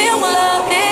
feel love.